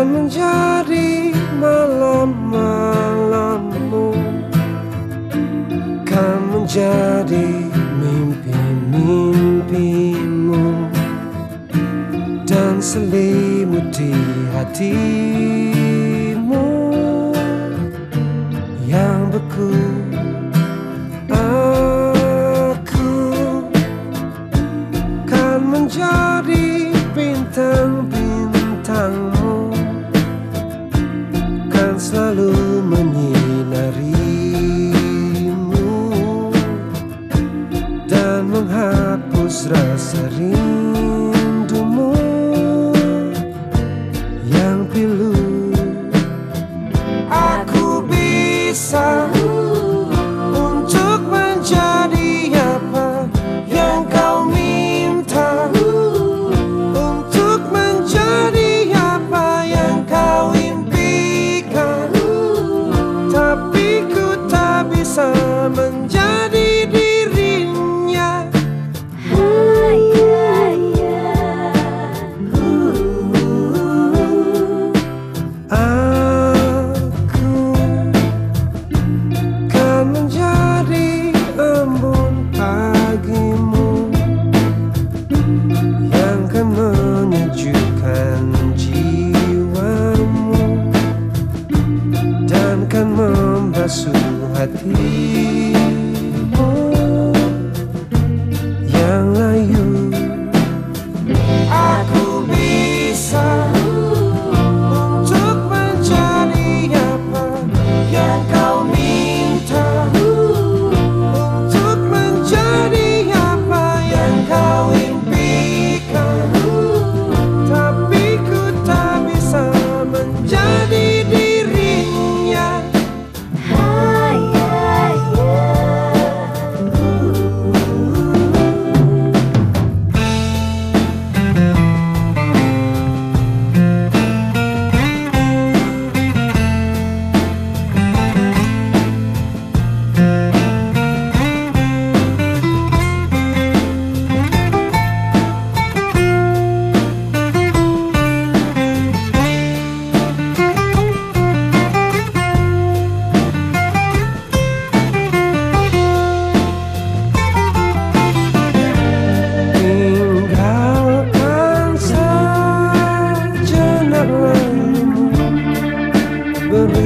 akan menjadi malam-malammu. Kan menjadi mimpi-mimpimu. Dan selimut di hatimu. Yang beku Aku. Kan menjadi bintang mim.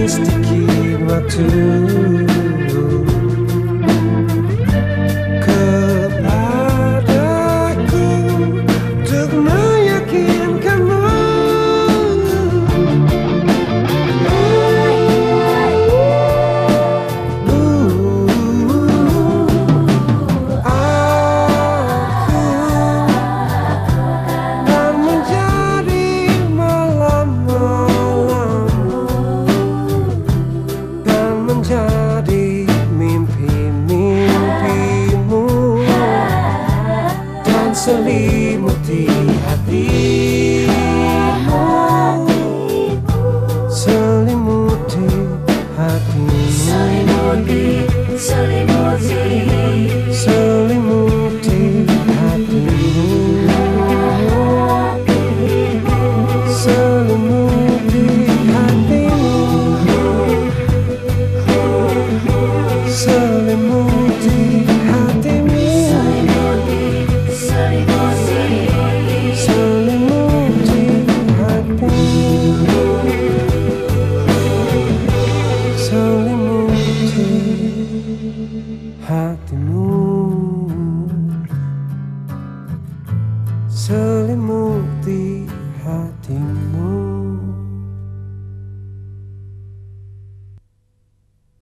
mystic, you are. Jadi mimpi-mimpimu dan selimuti. selimuti hatimu.